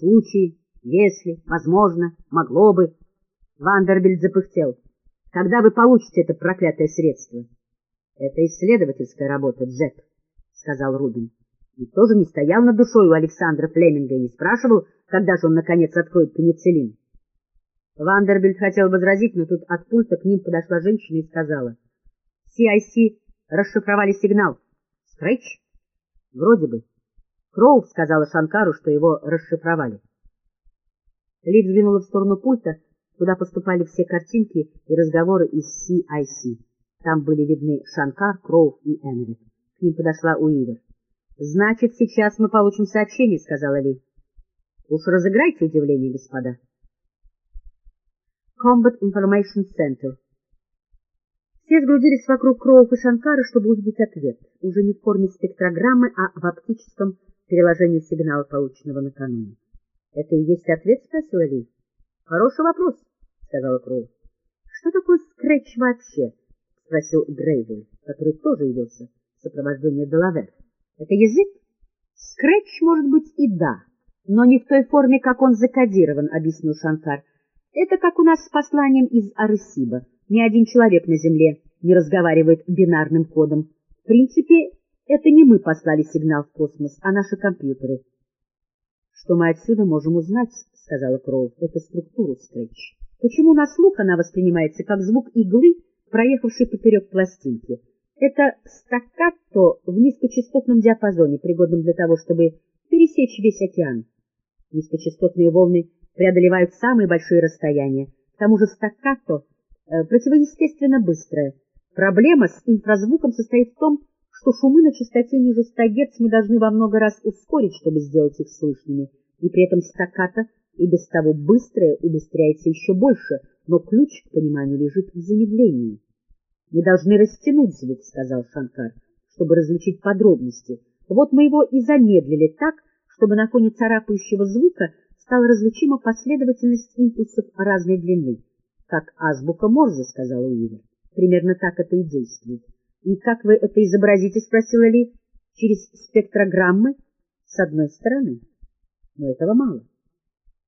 случае, если, возможно, могло бы. Вандербильд запыхтел. Когда вы получите это проклятое средство? Это исследовательская работа, Джек, сказал Рубин. И тоже не стоял над душой у Александра Флеминга и не спрашивал, когда же он, наконец, откроет пенициллин. Вандербильд хотел возразить, но тут от пульта к ним подошла женщина и сказала. CIC расшифровали сигнал. Скретч? Вроде бы. Кроув сказала Шанкару, что его расшифровали. Ли взглянула в сторону пульта, куда поступали все картинки и разговоры из CIC. Там были видны Шанкар, Кроув и Энвит. К ним подошла Уивер. — Значит, сейчас мы получим сообщение, — сказала Ли. — Уж разыграйте удивление, господа. Combat Information Center. Все сгрудились вокруг Кроув и Шанкара, чтобы увидеть ответ, уже не в форме спектрограммы, а в оптическом переложении сигнала, полученного накануне. — Это и есть ответ? — спросила Ли. — Хороший вопрос, — сказала Кроув. — Что такое скретч вообще? — спросил Дрейвуль, который тоже явился в сопровождении Делавер. — Это язык? — Скретч, может быть, и да, но не в той форме, как он закодирован, — объяснил Шанкар. Это как у нас с посланием из Арысиба. Ни один человек на Земле не разговаривает бинарным кодом. В принципе, это не мы послали сигнал в космос, а наши компьютеры. — Что мы отсюда можем узнать, — сказала Кроув, — это структуру Скретч. Почему на слух она воспринимается как звук иглы, проехавшей поперек пластинки? Это стаккато в низкочастотном диапазоне, пригодном для того, чтобы пересечь весь океан. Низкочастотные волны преодолевают самые большие расстояния. К тому же стаккато э, противоестественно быстрое. Проблема с инфразвуком состоит в том, что шумы на частоте ниже 100 Гц мы должны во много раз ускорить, чтобы сделать их слышными, и при этом стаккато и без того быстрое убыстряется еще больше, но ключ к пониманию лежит в замедлении. «Мы должны растянуть звук», — сказал Шанкар, — «чтобы различить подробности. Вот мы его и замедлили так, чтобы на фоне царапающего звука стала различима последовательность импульсов разной длины. Как азбука Морзе, — сказала Уивер. Примерно так это и действует. И как вы это изобразите, — спросила Ли, — через спектрограммы с одной стороны. Но этого мало.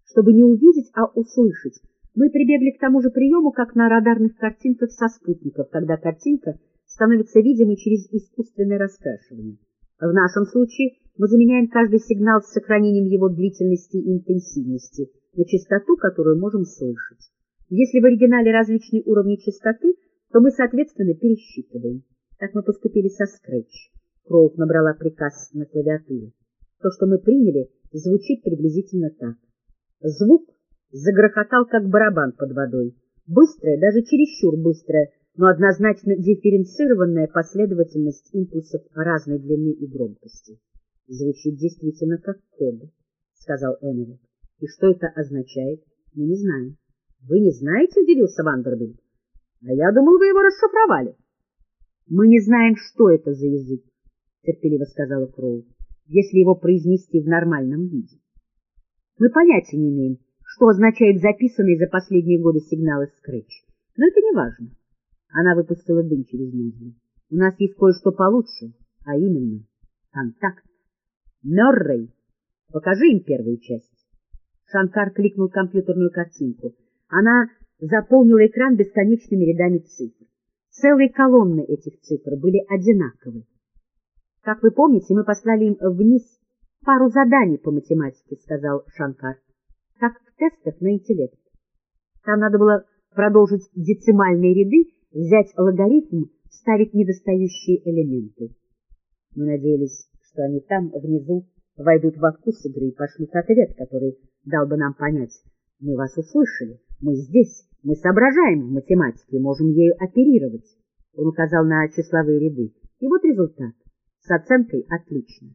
Чтобы не увидеть, а услышать, мы прибегли к тому же приему, как на радарных картинках со спутников, когда картинка становится видимой через искусственное раскрашивание. В нашем случае мы заменяем каждый сигнал с сохранением его длительности и интенсивности на частоту, которую можем слышать. Если в оригинале различные уровни частоты, то мы, соответственно, пересчитываем. Так мы поступили со Scratch. Кроув набрала приказ на клавиатуре. То, что мы приняли, звучит приблизительно так. Звук загрохотал, как барабан под водой. Быстрая, даже чересчур быстрая, но однозначно дифференцированная последовательность импульсов разной длины и громкости. Звучит действительно как код, — сказал Эннвуд. — И что это означает? Мы не знаем. — Вы не знаете? — удивился Вандербильд. — А я думал, вы его расшифровали. — Мы не знаем, что это за язык, — терпеливо сказала Кроу, — если его произнести в нормальном виде. Мы понятия не имеем, что означают записанные за последние годы сигналы Scratch, но это не важно. Она выпустила дым через ноздри. У нас есть кое-что получше, а именно контакт. Мёррей, покажи им первую часть. Шанкар кликнул компьютерную картинку. Она заполнила экран бесконечными рядами цифр. Целые колонны этих цифр были одинаковы. Как вы помните, мы послали им вниз пару заданий по математике, сказал Шанкар, как в тестах на интеллект. Там надо было продолжить децимальные ряды, взять логарифм, ставить недостающие элементы. Мы надеялись, что они там, внизу, войдут во вкус игры и пошлют ответ, который дал бы нам понять, мы вас услышали, мы здесь, мы соображаем в математике, можем ею оперировать. Он указал на числовые ряды. И вот результат. С оценкой отлично.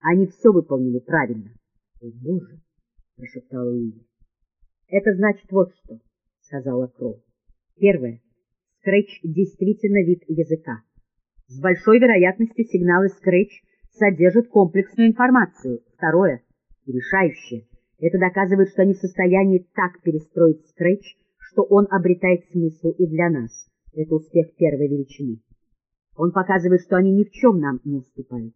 Они все выполнили правильно. — О, Боже! — прошептал Уилли. — Это значит вот что, — сказала Кроу. Первое. Скретч действительно вид языка. С большой вероятностью сигналы Scratch содержат комплексную информацию. Второе, решающее, это доказывает, что они в состоянии так перестроить Scratch, что он обретает смысл и для нас. Это успех первой величины. Он показывает, что они ни в чем нам не уступают.